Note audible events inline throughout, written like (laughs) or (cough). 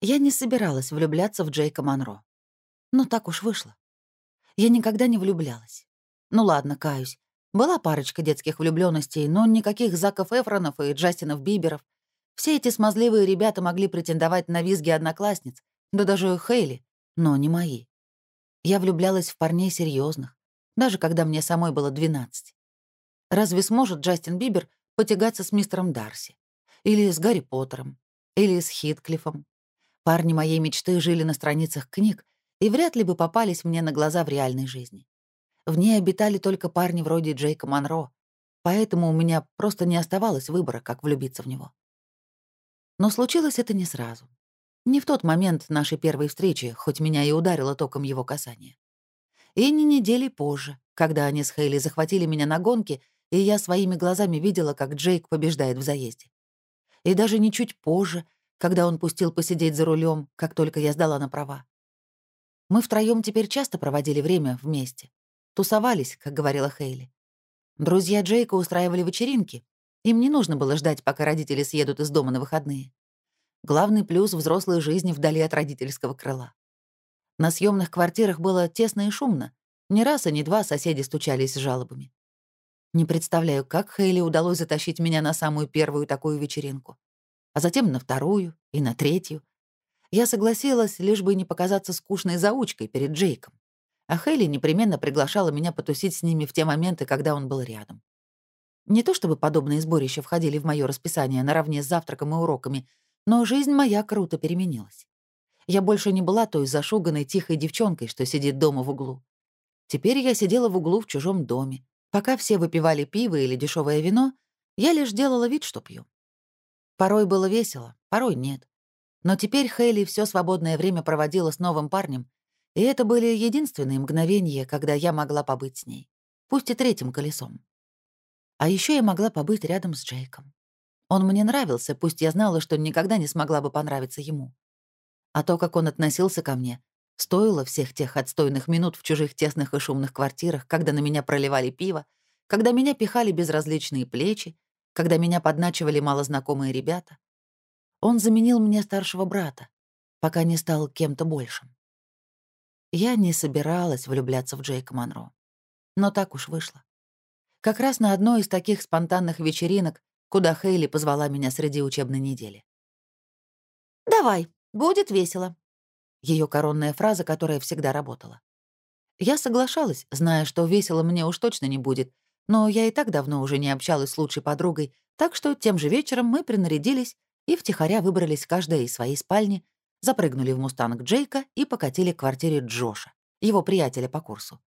Я не собиралась влюбляться в Джейка Монро. Но так уж вышло. Я никогда не влюблялась. Ну ладно, каюсь. Была парочка детских влюбленностей, но никаких Заков Эфронов и Джастинов Биберов. Все эти смазливые ребята могли претендовать на визги одноклассниц, да даже Хейли, но не мои. Я влюблялась в парней серьезных, даже когда мне самой было 12. Разве сможет Джастин Бибер потягаться с мистером Дарси? Или с Гарри Поттером? Или с Хитклифом? Парни моей мечты жили на страницах книг и вряд ли бы попались мне на глаза в реальной жизни. В ней обитали только парни вроде Джейка Монро, поэтому у меня просто не оставалось выбора, как влюбиться в него. Но случилось это не сразу. Не в тот момент нашей первой встречи, хоть меня и ударило током его касания. И не недели позже, когда они с Хейли захватили меня на гонке, и я своими глазами видела, как Джейк побеждает в заезде. И даже не чуть позже, когда он пустил посидеть за рулем, как только я сдала на права. Мы втроем теперь часто проводили время вместе. Тусовались, как говорила Хейли. Друзья Джейка устраивали вечеринки. Им не нужно было ждать, пока родители съедут из дома на выходные. Главный плюс взрослой жизни вдали от родительского крыла. На съемных квартирах было тесно и шумно. Ни раз и ни два соседи стучались с жалобами. Не представляю, как Хейли удалось затащить меня на самую первую такую вечеринку, а затем на вторую и на третью. Я согласилась, лишь бы не показаться скучной заучкой перед Джейком. А Хейли непременно приглашала меня потусить с ними в те моменты, когда он был рядом. Не то чтобы подобные сборища входили в мое расписание наравне с завтраком и уроками, но жизнь моя круто переменилась. Я больше не была той зашуганной тихой девчонкой, что сидит дома в углу. Теперь я сидела в углу в чужом доме. Пока все выпивали пиво или дешевое вино, я лишь делала вид, что пью. Порой было весело, порой нет. Но теперь Хейли все свободное время проводила с новым парнем, и это были единственные мгновения, когда я могла побыть с ней, пусть и третьим колесом. А еще я могла побыть рядом с Джейком. Он мне нравился, пусть я знала, что никогда не смогла бы понравиться ему. А то, как он относился ко мне, стоило всех тех отстойных минут в чужих тесных и шумных квартирах, когда на меня проливали пиво, когда меня пихали безразличные плечи, когда меня подначивали малознакомые ребята. Он заменил мне старшего брата, пока не стал кем-то большим. Я не собиралась влюбляться в Джейка Монро. Но так уж вышло. Как раз на одной из таких спонтанных вечеринок куда Хейли позвала меня среди учебной недели. «Давай, будет весело», — ее коронная фраза, которая всегда работала. Я соглашалась, зная, что весело мне уж точно не будет, но я и так давно уже не общалась с лучшей подругой, так что тем же вечером мы принарядились и втихаря выбрались каждая из своей спальни, запрыгнули в мустанг Джейка и покатили к квартире Джоша, его приятеля по курсу.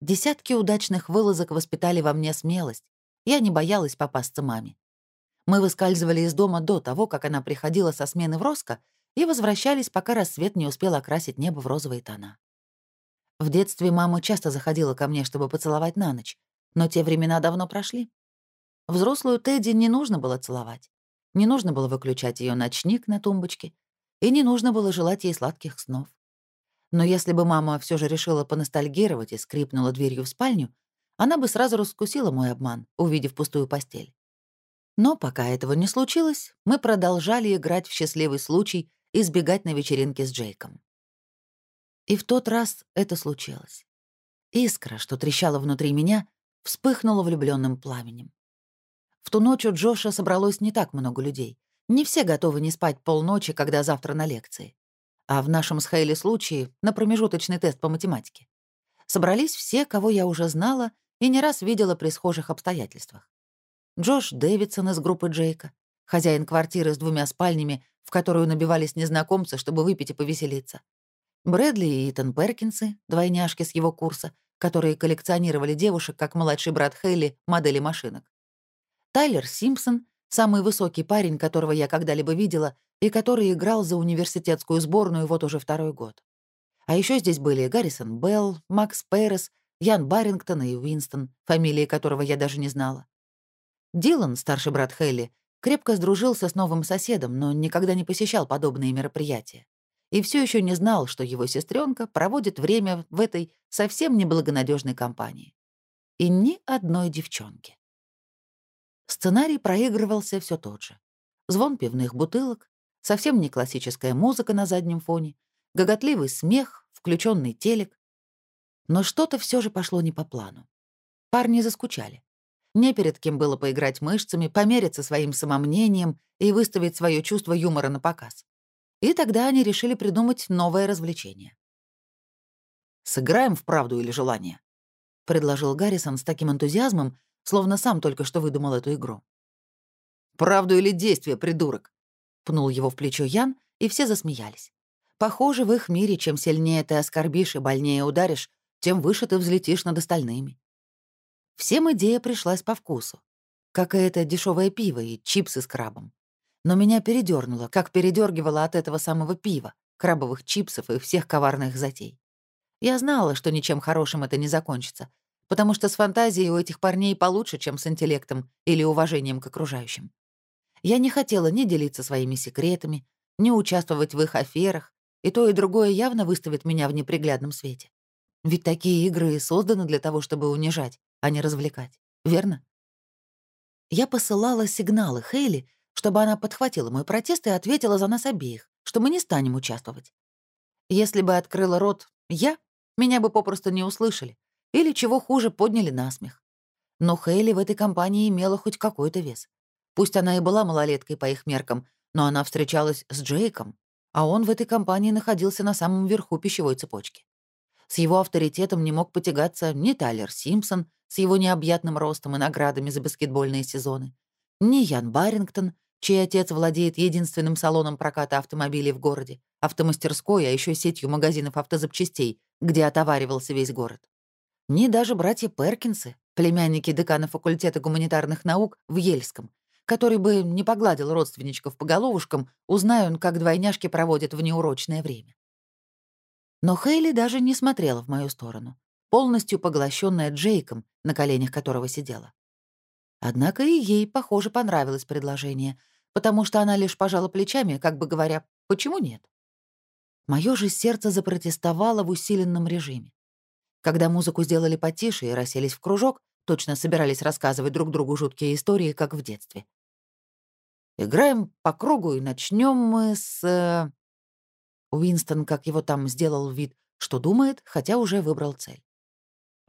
Десятки удачных вылазок воспитали во мне смелость, я не боялась попасться маме. Мы выскальзывали из дома до того, как она приходила со смены в Роско, и возвращались, пока рассвет не успел окрасить небо в розовые тона. В детстве мама часто заходила ко мне, чтобы поцеловать на ночь, но те времена давно прошли. Взрослую Тедди не нужно было целовать. Не нужно было выключать ее ночник на тумбочке, и не нужно было желать ей сладких снов. Но если бы мама все же решила поностальгировать и скрипнула дверью в спальню, она бы сразу раскусила мой обман, увидев пустую постель. Но пока этого не случилось, мы продолжали играть в счастливый случай и сбегать на вечеринке с Джейком. И в тот раз это случилось. Искра, что трещала внутри меня, вспыхнула влюбленным пламенем. В ту ночь у Джоша собралось не так много людей. Не все готовы не спать полночи, когда завтра на лекции. А в нашем с Хейли случае — на промежуточный тест по математике. Собрались все, кого я уже знала и не раз видела при схожих обстоятельствах. Джош Дэвидсон из группы Джейка, хозяин квартиры с двумя спальнями, в которую набивались незнакомцы, чтобы выпить и повеселиться. Брэдли и Итан Перкинсы, двойняшки с его курса, которые коллекционировали девушек, как младший брат Хейли, модели машинок. Тайлер Симпсон, самый высокий парень, которого я когда-либо видела, и который играл за университетскую сборную вот уже второй год. А еще здесь были Гаррисон Белл, Макс Перес Ян Барингтон и Уинстон, фамилии которого я даже не знала. Дилан, старший брат Хелли, крепко сдружился с новым соседом, но никогда не посещал подобные мероприятия. И все еще не знал, что его сестренка проводит время в этой совсем неблагонадежной компании. И ни одной девчонки. Сценарий проигрывался все тот же. Звон пивных бутылок, совсем не классическая музыка на заднем фоне, гоготливый смех, включенный телек. Но что-то все же пошло не по плану. Парни заскучали. Не перед кем было поиграть мышцами, помериться своим самомнением и выставить свое чувство юмора на показ. И тогда они решили придумать новое развлечение. «Сыграем в правду или желание?» — предложил Гаррисон с таким энтузиазмом, словно сам только что выдумал эту игру. «Правду или действие, придурок?» — пнул его в плечо Ян, и все засмеялись. Похоже, в их мире, чем сильнее ты оскорбишь и больнее ударишь, тем выше ты взлетишь над остальными. Всем идея пришлась по вкусу. Как и это дешевое пиво и чипсы с крабом. Но меня передернуло, как передергивало от этого самого пива, крабовых чипсов и всех коварных затей. Я знала, что ничем хорошим это не закончится, потому что с фантазией у этих парней получше, чем с интеллектом или уважением к окружающим. Я не хотела ни делиться своими секретами, ни участвовать в их аферах, и то и другое явно выставит меня в неприглядном свете. Ведь такие игры созданы для того, чтобы унижать, а не развлекать. Верно? Я посылала сигналы Хейли, чтобы она подхватила мой протест и ответила за нас обеих, что мы не станем участвовать. Если бы открыла рот я, меня бы попросту не услышали, или, чего хуже, подняли на смех. Но Хейли в этой компании имела хоть какой-то вес. Пусть она и была малолеткой по их меркам, но она встречалась с Джейком, а он в этой компании находился на самом верху пищевой цепочки. С его авторитетом не мог потягаться ни Тайлер Симпсон с его необъятным ростом и наградами за баскетбольные сезоны, ни Ян Барингтон, чей отец владеет единственным салоном проката автомобилей в городе, автомастерской, а еще сетью магазинов автозапчастей, где отоваривался весь город. Ни даже братья Перкинсы, племянники декана факультета гуманитарных наук в Ельском, который бы не погладил родственничков по головушкам, узная он, как двойняшки проводят в неурочное время. Но Хейли даже не смотрела в мою сторону, полностью поглощенная Джейком, на коленях которого сидела. Однако и ей, похоже, понравилось предложение, потому что она лишь пожала плечами, как бы говоря, почему нет? Мое же сердце запротестовало в усиленном режиме. Когда музыку сделали потише и расселись в кружок, точно собирались рассказывать друг другу жуткие истории, как в детстве. Играем по кругу и начнем мы с... Э... Уинстон, как его там, сделал вид, что думает, хотя уже выбрал цель.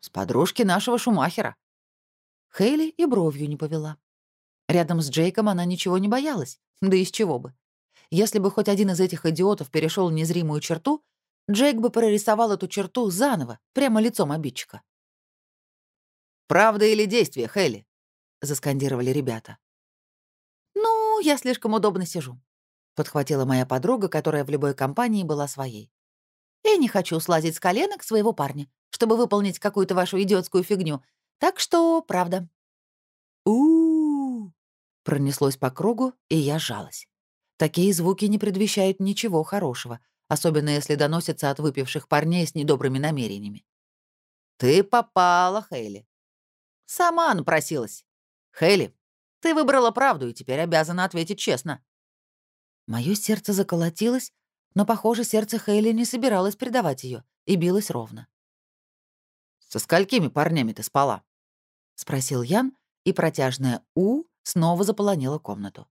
С подружки нашего Шумахера. Хейли и бровью не повела. Рядом с Джейком она ничего не боялась, да из чего бы. Если бы хоть один из этих идиотов перешел незримую черту, Джейк бы прорисовал эту черту заново, прямо лицом обидчика. «Правда или действие, Хелли?» — заскандировали ребята. «Ну, я слишком удобно сижу», — подхватила моя подруга, которая в любой компании была своей. «Я не хочу слазить с коленок своего парня, чтобы выполнить какую-то вашу идиотскую фигню, так что правда». «У-у-у!» Пронеслось по кругу, и я сжалась. Такие звуки не предвещают ничего хорошего, особенно если доносятся от выпивших парней с недобрыми намерениями. «Ты попала, Хейли», Сама напросилась. Хейли, ты выбрала правду и теперь обязана ответить честно. Мое сердце заколотилось, но, похоже, сердце Хейли не собиралось предавать ее и билось ровно. «Со сколькими парнями ты спала?» — спросил Ян, и протяжное «у» снова заполонило комнату.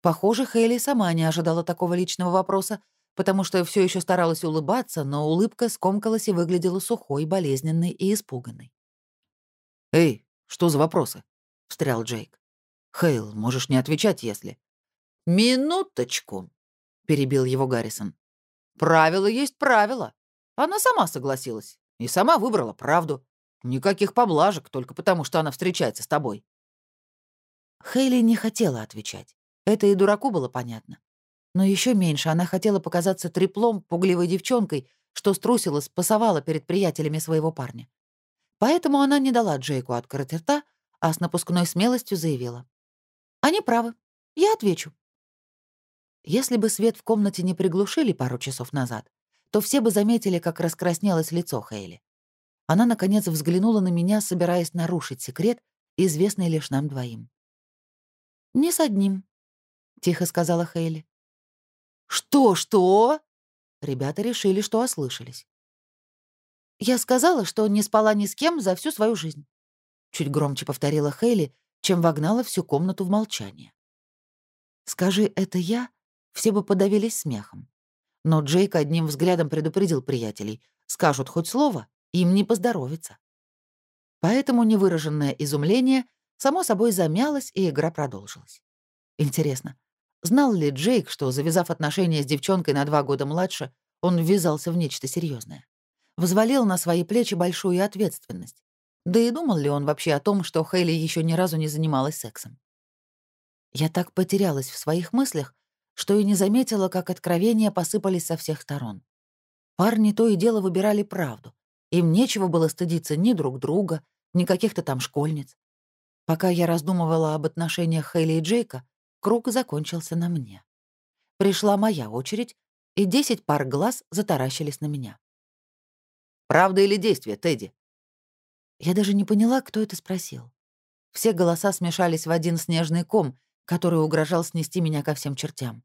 Похоже, Хейли сама не ожидала такого личного вопроса, потому что все еще старалась улыбаться, но улыбка скомкалась и выглядела сухой, болезненной и испуганной. «Эй, что за вопросы?» — встрял Джейк. «Хейл, можешь не отвечать, если...» «Минуточку», — перебил его Гаррисон. «Правило есть правило. Она сама согласилась и сама выбрала правду. Никаких поблажек, только потому, что она встречается с тобой». Хейли не хотела отвечать. Это и дураку было понятно. Но еще меньше она хотела показаться треплом, пугливой девчонкой, что струсила, спасовала перед приятелями своего парня. Поэтому она не дала Джейку открыть рта, а с напускной смелостью заявила. «Они правы. Я отвечу». Если бы свет в комнате не приглушили пару часов назад, то все бы заметили, как раскраснелось лицо Хейли. Она, наконец, взглянула на меня, собираясь нарушить секрет, известный лишь нам двоим. «Не с одним», — тихо сказала Хейли. «Что, что?» Ребята решили, что ослышались. «Я сказала, что не спала ни с кем за всю свою жизнь», — чуть громче повторила Хейли, чем вогнала всю комнату в молчание. «Скажи, это я, все бы подавились смехом. Но Джейк одним взглядом предупредил приятелей. Скажут хоть слово, им не поздоровится. Поэтому невыраженное изумление само собой замялось, и игра продолжилась. Интересно, знал ли Джейк, что, завязав отношения с девчонкой на два года младше, он ввязался в нечто серьезное? Взвалил на свои плечи большую ответственность. Да и думал ли он вообще о том, что Хейли еще ни разу не занималась сексом? Я так потерялась в своих мыслях, что и не заметила, как откровения посыпались со всех сторон. Парни то и дело выбирали правду. Им нечего было стыдиться ни друг друга, ни каких-то там школьниц. Пока я раздумывала об отношениях Хейли и Джейка, круг закончился на мне. Пришла моя очередь, и десять пар глаз затаращились на меня. «Правда или действие, Тедди?» Я даже не поняла, кто это спросил. Все голоса смешались в один снежный ком, который угрожал снести меня ко всем чертям.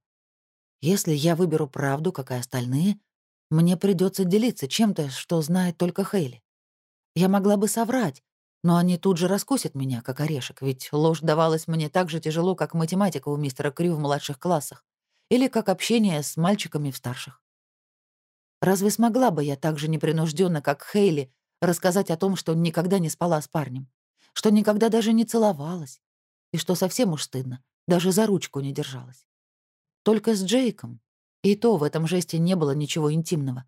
Если я выберу правду, как и остальные, мне придется делиться чем-то, что знает только Хейли. Я могла бы соврать, но они тут же раскусят меня, как орешек, ведь ложь давалась мне так же тяжело, как математика у мистера Крю в младших классах или как общение с мальчиками в старших. Разве смогла бы я так же непринужденно, как Хейли, рассказать о том, что никогда не спала с парнем, что никогда даже не целовалась, и что совсем уж стыдно, даже за ручку не держалась. Только с Джейком. И то в этом жесте не было ничего интимного.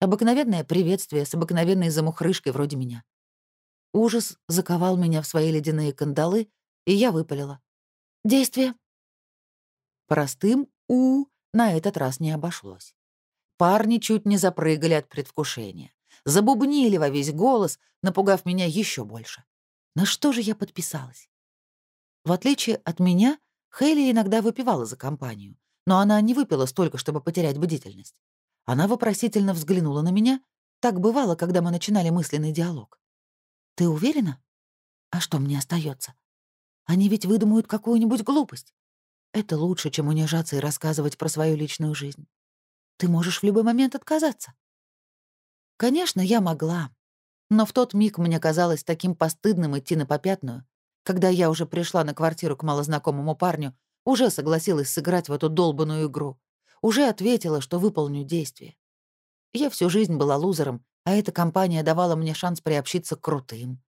Обыкновенное приветствие с обыкновенной замухрышкой вроде меня. Ужас заковал меня в свои ледяные кандалы, и я выпалила. «Действие!» Простым «у» на этот раз не обошлось. Парни чуть не запрыгали от предвкушения. Забубнили во весь голос, напугав меня еще больше. На что же я подписалась? В отличие от меня, Хейли иногда выпивала за компанию, но она не выпила столько, чтобы потерять бдительность. Она вопросительно взглянула на меня. Так бывало, когда мы начинали мысленный диалог. «Ты уверена? А что мне остается? Они ведь выдумают какую-нибудь глупость. Это лучше, чем унижаться и рассказывать про свою личную жизнь. Ты можешь в любой момент отказаться». Конечно, я могла. Но в тот миг мне казалось таким постыдным идти на попятную, когда я уже пришла на квартиру к малознакомому парню, уже согласилась сыграть в эту долбанную игру, уже ответила, что выполню действие. Я всю жизнь была лузером, а эта компания давала мне шанс приобщиться к крутым.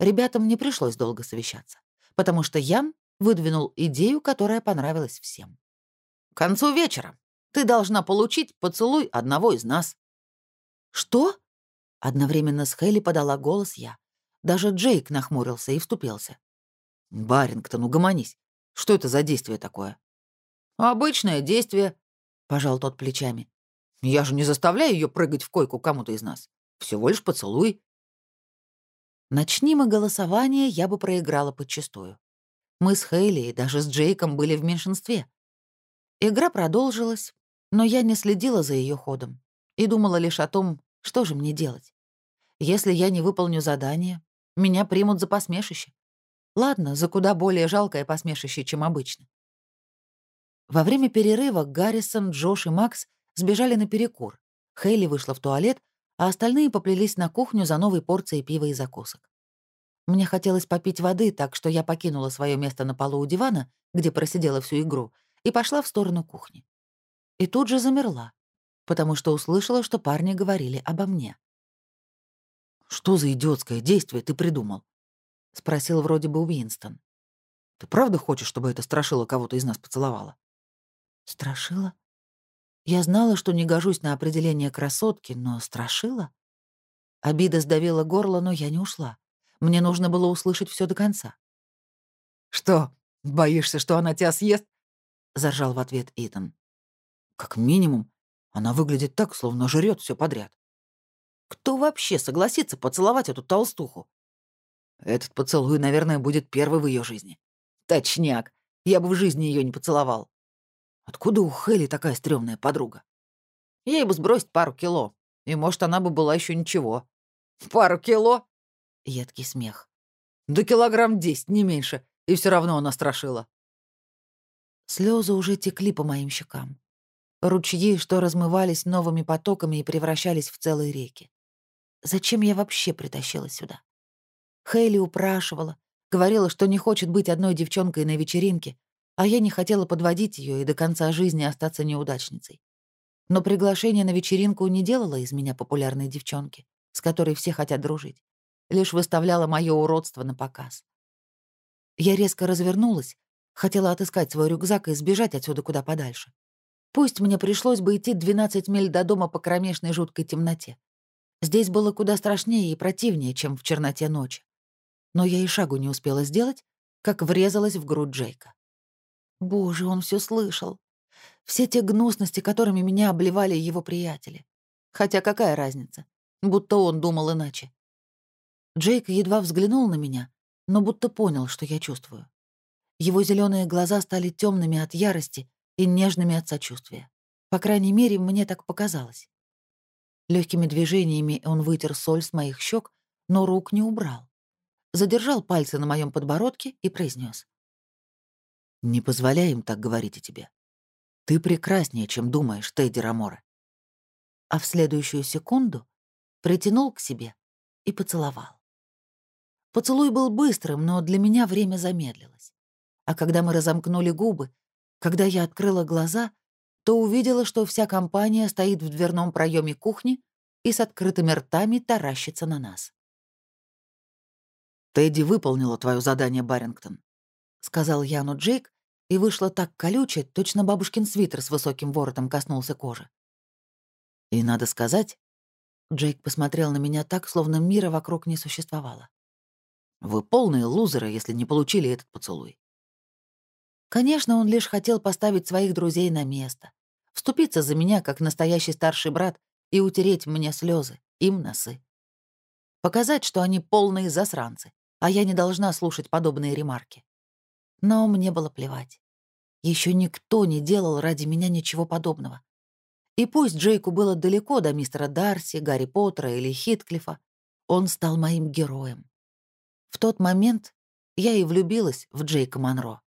Ребятам не пришлось долго совещаться, потому что Ян выдвинул идею, которая понравилась всем. «К концу вечера ты должна получить поцелуй одного из нас». «Что?» — одновременно с Хелли подала голос я. Даже Джейк нахмурился и вступился. «Барингтон, угомонись. Что это за действие такое?» «Обычное действие», — пожал тот плечами. «Я же не заставляю ее прыгать в койку кому-то из нас. Всего лишь поцелуй». Начни мы голосование, я бы проиграла подчистую. Мы с Хейли и даже с Джейком были в меньшинстве. Игра продолжилась, но я не следила за ее ходом и думала лишь о том, что же мне делать. Если я не выполню задание, меня примут за посмешище. Ладно, за куда более жалкое посмешище, чем обычно. Во время перерыва Гаррисон, Джош и Макс сбежали на перекур. Хейли вышла в туалет, а остальные поплелись на кухню за новой порцией пива и закусок. Мне хотелось попить воды, так что я покинула свое место на полу у дивана, где просидела всю игру, и пошла в сторону кухни. И тут же замерла, потому что услышала, что парни говорили обо мне. «Что за идиотское действие ты придумал?» — спросил вроде бы Уинстон. «Ты правда хочешь, чтобы это страшило кого-то из нас поцеловала?» «Страшила?» Я знала, что не гожусь на определение красотки, но страшила? Обида сдавила горло, но я не ушла. Мне нужно было услышать все до конца. «Что, боишься, что она тебя съест?» — заржал в ответ Итан. «Как минимум, она выглядит так, словно жрет все подряд. Кто вообще согласится поцеловать эту толстуху? Этот поцелуй, наверное, будет первый в ее жизни. Точняк. Я бы в жизни ее не поцеловал. Откуда у Хелли такая стрёмная подруга? Ей бы сбросить пару кило, и, может, она бы была еще ничего. (laughs) Пару кило? Едкий смех. Да килограмм десять, не меньше, и все равно она страшила. Слезы уже текли по моим щекам. Ручьи, что размывались новыми потоками и превращались в целые реки. Зачем я вообще притащила сюда? Хейли упрашивала, говорила, что не хочет быть одной девчонкой на вечеринке, а я не хотела подводить ее и до конца жизни остаться неудачницей. Но приглашение на вечеринку не делало из меня популярной девчонки, с которой все хотят дружить, лишь выставляло мое уродство на показ. Я резко развернулась, хотела отыскать свой рюкзак и сбежать отсюда куда подальше. Пусть мне пришлось бы идти 12 миль до дома по кромешной жуткой темноте. Здесь было куда страшнее и противнее, чем в черноте ночи. Но я и шагу не успела сделать, как врезалась в грудь Джейка. Боже, он все слышал. Все те гнусности, которыми меня обливали его приятели. Хотя какая разница? Будто он думал иначе. Джейк едва взглянул на меня, но будто понял, что я чувствую. Его зеленые глаза стали темными от ярости и нежными от сочувствия. По крайней мере, мне так показалось. Легкими движениями он вытер соль с моих щек, но рук не убрал. Задержал пальцы на моем подбородке и произнес: «Не позволяй им так говорить о тебе. Ты прекраснее, чем думаешь, Тедди Рамора». А в следующую секунду притянул к себе и поцеловал. Поцелуй был быстрым, но для меня время замедлилось. А когда мы разомкнули губы, когда я открыла глаза, то увидела, что вся компания стоит в дверном проеме кухни и с открытыми ртами таращится на нас. «Тедди выполнила твое задание, Барингтон», — сказал Яну Джейк, и вышло так колюче, точно бабушкин свитер с высоким воротом коснулся кожи. «И надо сказать...» Джейк посмотрел на меня так, словно мира вокруг не существовало. «Вы полные лузеры, если не получили этот поцелуй». Конечно, он лишь хотел поставить своих друзей на место вступиться за меня, как настоящий старший брат, и утереть мне слезы, им носы. Показать, что они полные засранцы, а я не должна слушать подобные ремарки. Но мне было плевать. Еще никто не делал ради меня ничего подобного. И пусть Джейку было далеко до мистера Дарси, Гарри Поттера или Хитклифа, он стал моим героем. В тот момент я и влюбилась в Джейка Монро.